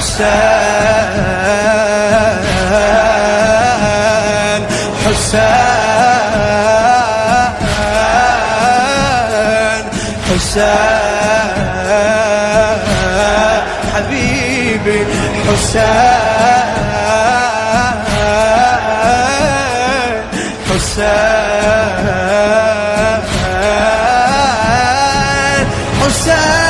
حسين حسين حسين حبيبي حسين حسين حسين.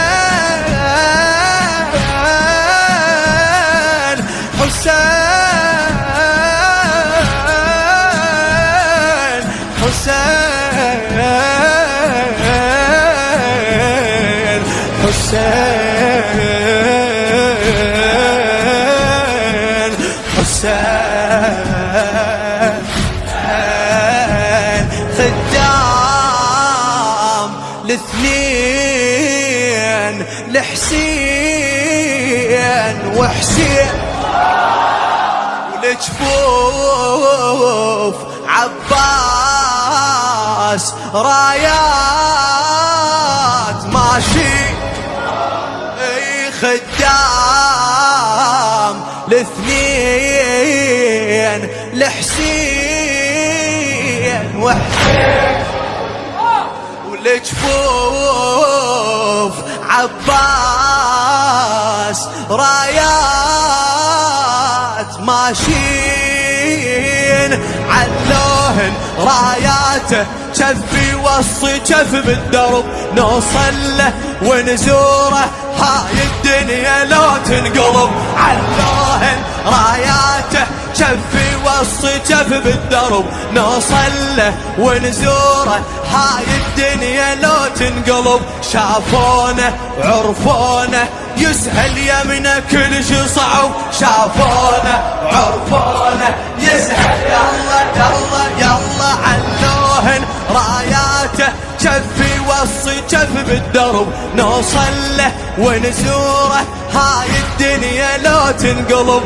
حسين حسين خدام الاثنين لحسين وحسين. ولجفوف عباس رايات ماشي. خدام الاثنين لحسين وحسين. ولجفوف عباس رايات علوهن راياته كفي وصي كف بالدرب. نوصل له ونزوره هاي الدنيا لو تنقلب. علوهن راياته كفي وصي كف بالدرب نوصل له ونزوره هاي الدنيا لو تنقلب شافونه وعرفونه يسهل يمنا كل شي صعب شافونه وعرفونه يسهل يلا يلا يلا علوهن راياته. كفي وصي كف بالدرب نوصل له ونزوره هاي الدنيا لو تنقلب